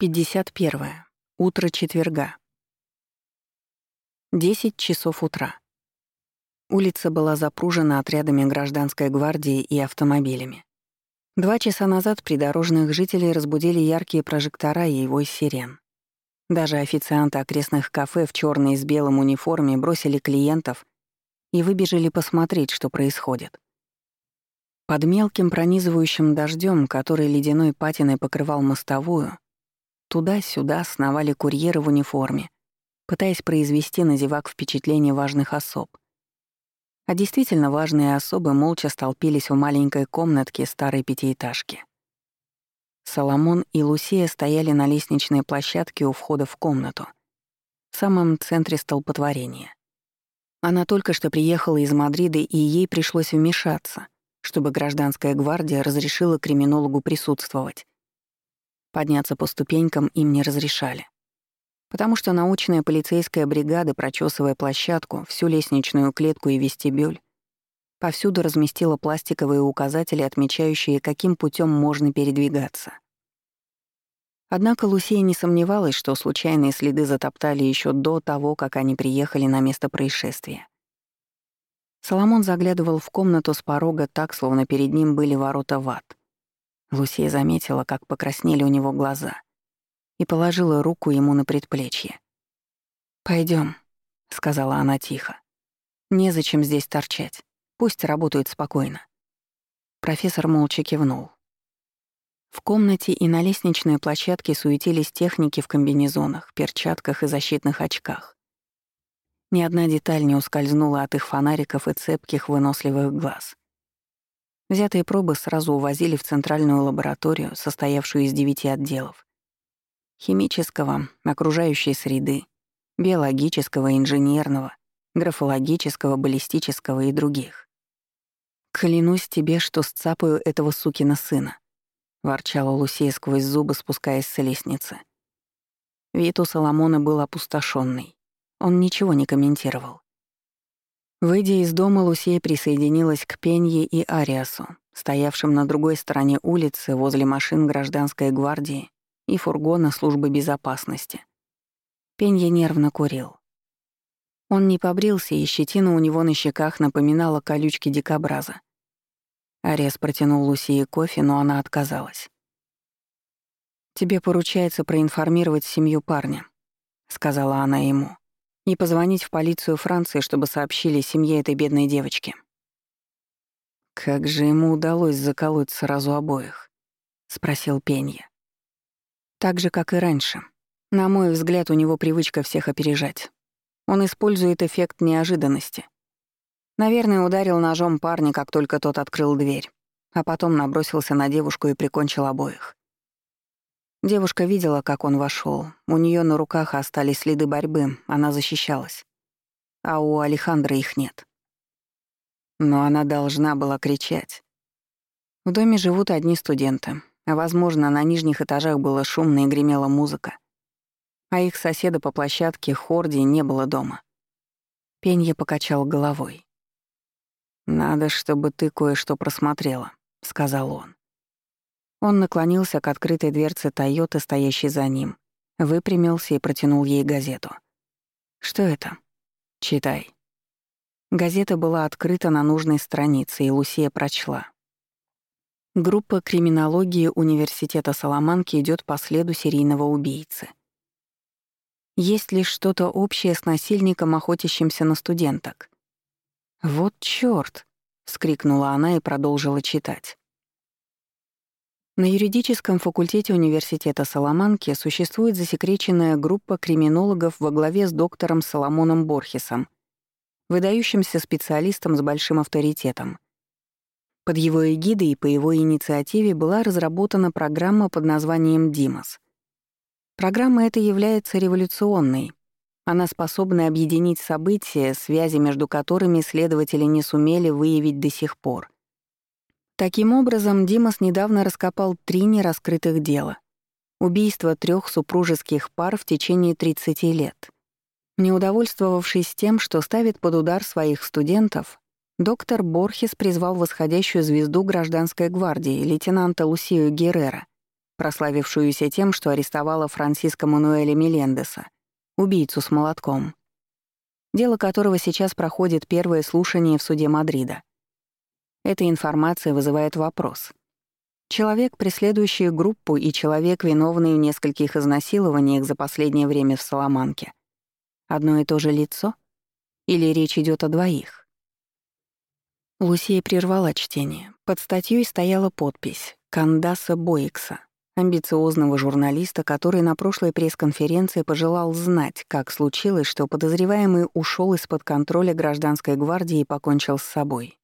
51. Утро четверга. 10 часов утра. Улица была запружена отрядами гражданской гвардии и автомобилями. Два часа назад придорожных жителей разбудили яркие прожектора и его сирен. Даже официанты окрестных кафе в черной с белым униформе бросили клиентов и выбежали посмотреть, что происходит. Под мелким пронизывающим дождем, который ледяной патиной покрывал мостовую, Туда-сюда сновали курьеры в униформе, пытаясь произвести на зевак впечатление важных особ. А действительно важные особы молча столпились в маленькой комнатке старой пятиэтажки. Соломон и Лусия стояли на лестничной площадке у входа в комнату, в самом центре столпотворения. Она только что приехала из Мадрида, и ей пришлось вмешаться, чтобы гражданская гвардия разрешила криминологу присутствовать. Подняться по ступенькам им не разрешали. Потому что научная полицейская бригада, прочесывая площадку, всю лестничную клетку и вестибюль, повсюду разместила пластиковые указатели, отмечающие, каким путем можно передвигаться. Однако Лусия не сомневалась, что случайные следы затоптали еще до того, как они приехали на место происшествия. Соломон заглядывал в комнату с порога так, словно перед ним были ворота в ад. Лусия заметила, как покраснели у него глаза, и положила руку ему на предплечье. Пойдем, сказала она тихо. «Незачем здесь торчать. Пусть работают спокойно». Профессор молча кивнул. В комнате и на лестничной площадке суетились техники в комбинезонах, перчатках и защитных очках. Ни одна деталь не ускользнула от их фонариков и цепких выносливых глаз. Взятые пробы сразу увозили в центральную лабораторию, состоявшую из девяти отделов. Химического, окружающей среды, биологического, инженерного, графологического, баллистического и других. «Клянусь тебе, что сцапаю этого сукина сына», — ворчала Лусея сквозь зубы, спускаясь с лестницы. Вид у Соломона был опустошенный. Он ничего не комментировал. Выйдя из дома, Лусия присоединилась к Пенье и Ариасу, стоявшим на другой стороне улицы возле машин гражданской гвардии и фургона службы безопасности. Пенье нервно курил. Он не побрился, и щетина у него на щеках напоминала колючки дикобраза. Ариас протянул Лусии кофе, но она отказалась. «Тебе поручается проинформировать семью парня», — сказала она ему и позвонить в полицию Франции, чтобы сообщили семье этой бедной девочки. «Как же ему удалось заколоть сразу обоих?» — спросил Пенья. «Так же, как и раньше. На мой взгляд, у него привычка всех опережать. Он использует эффект неожиданности. Наверное, ударил ножом парня, как только тот открыл дверь, а потом набросился на девушку и прикончил обоих. Девушка видела, как он вошел. У нее на руках остались следы борьбы, она защищалась. А у Алехандра их нет. Но она должна была кричать. В доме живут одни студенты, возможно, на нижних этажах было шумно и гремела музыка. А их соседа по площадке Хорди не было дома. Пенья покачал головой. «Надо, чтобы ты кое-что просмотрела», — сказал он. Он наклонился к открытой дверце Тойоты, стоящей за ним, выпрямился и протянул ей газету. «Что это?» «Читай». Газета была открыта на нужной странице, и Лусия прочла. Группа криминологии Университета Соломанки идет по следу серийного убийцы. Есть ли что-то общее с насильником, охотящимся на студенток? «Вот чёрт!» — вскрикнула она и продолжила читать. На юридическом факультете Университета Соломанки существует засекреченная группа криминологов во главе с доктором Соломоном Борхесом, выдающимся специалистом с большим авторитетом. Под его эгидой и по его инициативе была разработана программа под названием «Димас». Программа эта является революционной. Она способна объединить события, связи между которыми следователи не сумели выявить до сих пор — Таким образом, Димас недавно раскопал три нераскрытых дела. Убийство трех супружеских пар в течение 30 лет. Не тем, что ставит под удар своих студентов, доктор Борхес призвал восходящую звезду гражданской гвардии, лейтенанта Лусию Геррера, прославившуюся тем, что арестовала Франсиско Мануэля Мелендеса, убийцу с молотком, дело которого сейчас проходит первое слушание в суде Мадрида. Эта информация вызывает вопрос. Человек, преследующий группу, и человек, виновный в нескольких изнасилованиях за последнее время в Саламанке. Одно и то же лицо? Или речь идет о двоих? Лусия прервала чтение. Под статьей стояла подпись «Кандаса Боикса», амбициозного журналиста, который на прошлой пресс-конференции пожелал знать, как случилось, что подозреваемый ушел из-под контроля гражданской гвардии и покончил с собой.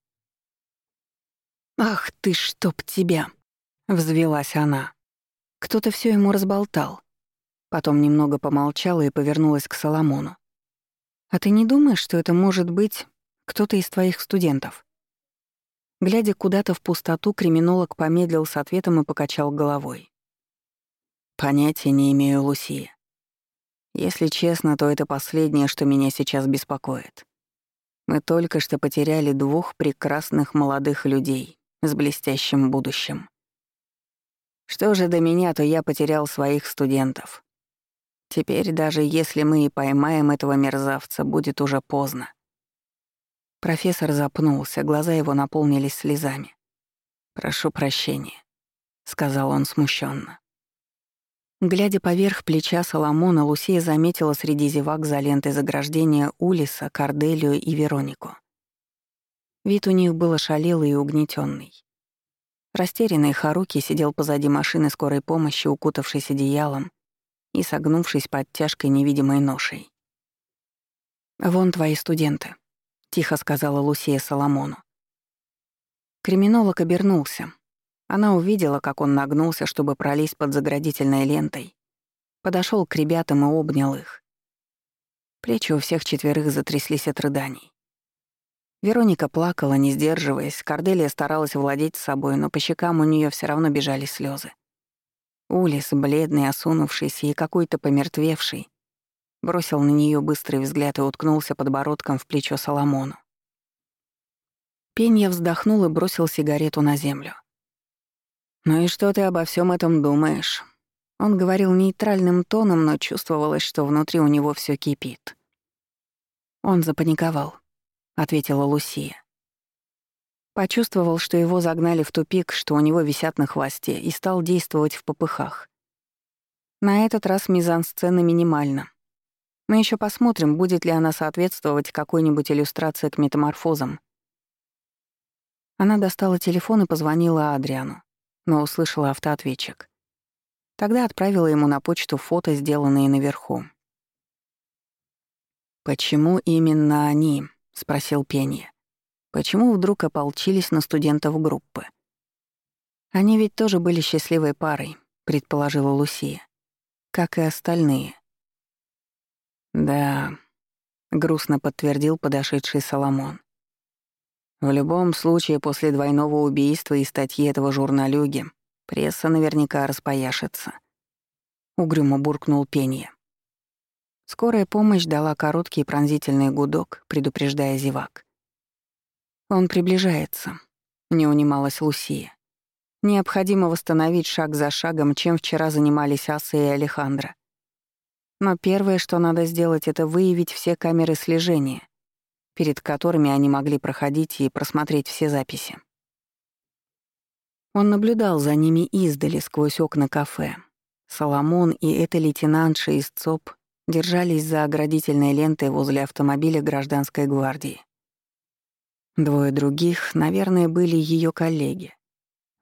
«Ах ты, чтоб тебя!» — взвелась она. Кто-то все ему разболтал. Потом немного помолчала и повернулась к Соломону. «А ты не думаешь, что это может быть кто-то из твоих студентов?» Глядя куда-то в пустоту, криминолог помедлил с ответом и покачал головой. Понятия не имею, Лусия. Если честно, то это последнее, что меня сейчас беспокоит. Мы только что потеряли двух прекрасных молодых людей с блестящим будущим. Что же до меня, то я потерял своих студентов. Теперь даже если мы и поймаем этого мерзавца, будет уже поздно. Профессор запнулся, глаза его наполнились слезами. «Прошу прощения», — сказал он смущенно. Глядя поверх плеча Соломона, Лусия заметила среди зевак за лентой заграждения Улиса, Корделию и Веронику. Вид у них был ошалелый и угнетенный. Растерянный Харуки сидел позади машины скорой помощи, укутавшись одеялом и согнувшись под тяжкой невидимой ношей. «Вон твои студенты», — тихо сказала Лусия Соломону. Криминолог обернулся, она увидела, как он нагнулся, чтобы пролезть под заградительной лентой. Подошел к ребятам и обнял их. Плечи у всех четверых затряслись от рыданий. Вероника плакала, не сдерживаясь, Корделия старалась владеть собой, но по щекам у нее все равно бежали слезы. Улис, бледный, осунувшийся и какой-то помертвевший, бросил на нее быстрый взгляд и уткнулся подбородком в плечо Соломону. Пенья вздохнул и бросил сигарету на землю. «Ну и что ты обо всем этом думаешь?» Он говорил нейтральным тоном, но чувствовалось, что внутри у него все кипит. «Он запаниковал», — ответила Лусия. Почувствовал, что его загнали в тупик, что у него висят на хвосте, и стал действовать в попыхах. На этот раз мизансцена минимальна. Мы еще посмотрим, будет ли она соответствовать какой-нибудь иллюстрации к метаморфозам. Она достала телефон и позвонила Адриану но услышала автоответчик. Тогда отправила ему на почту фото, сделанные наверху. «Почему именно они?» — спросил Пенья. «Почему вдруг ополчились на студентов группы?» «Они ведь тоже были счастливой парой», — предположила Лусия. «Как и остальные». «Да», — грустно подтвердил подошедший Соломон. В любом случае, после двойного убийства и статьи этого журналюги пресса наверняка распояшится. Угрюмо буркнул Пенье. Скорая помощь дала короткий пронзительный гудок, предупреждая зевак. «Он приближается», — не унималась Лусия. «Необходимо восстановить шаг за шагом, чем вчера занимались Аса и Алехандро. Но первое, что надо сделать, это выявить все камеры слежения перед которыми они могли проходить и просмотреть все записи. Он наблюдал за ними издали сквозь окна кафе. Соломон и эта лейтенантша из ЦОП держались за оградительной лентой возле автомобиля гражданской гвардии. Двое других, наверное, были ее коллеги.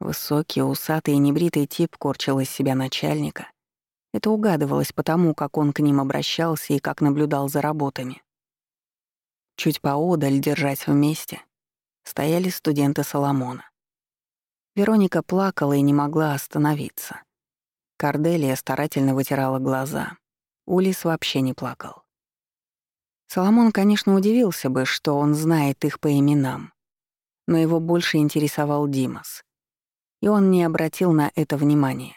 Высокий, усатый и небритый тип корчил из себя начальника. Это угадывалось потому, как он к ним обращался и как наблюдал за работами. Чуть поодаль, держась вместе, стояли студенты Соломона. Вероника плакала и не могла остановиться. Корделия старательно вытирала глаза. Улис вообще не плакал. Соломон, конечно, удивился бы, что он знает их по именам, но его больше интересовал Димас. И он не обратил на это внимания.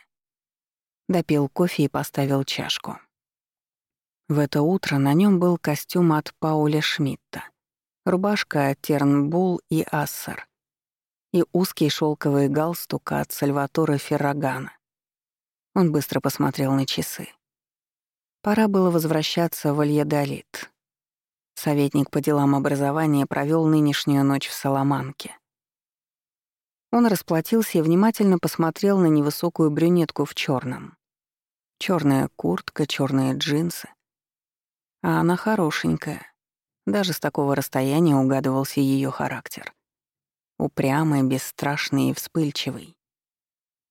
Допил кофе и поставил чашку. В это утро на нем был костюм от Пауля Шмидта, рубашка от Тернбул и Ассер и узкий шелковый галстук от Сальватора Феррагана. Он быстро посмотрел на часы. Пора было возвращаться в Альядолит. Советник по делам образования провел нынешнюю ночь в Соломанке. Он расплатился и внимательно посмотрел на невысокую брюнетку в черном. Черная куртка, черные джинсы. А она хорошенькая. Даже с такого расстояния угадывался ее характер. Упрямый, бесстрашный и вспыльчивый.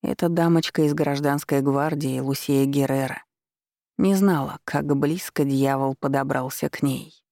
Эта дамочка из гражданской гвардии, Лусия Геррера, не знала, как близко дьявол подобрался к ней.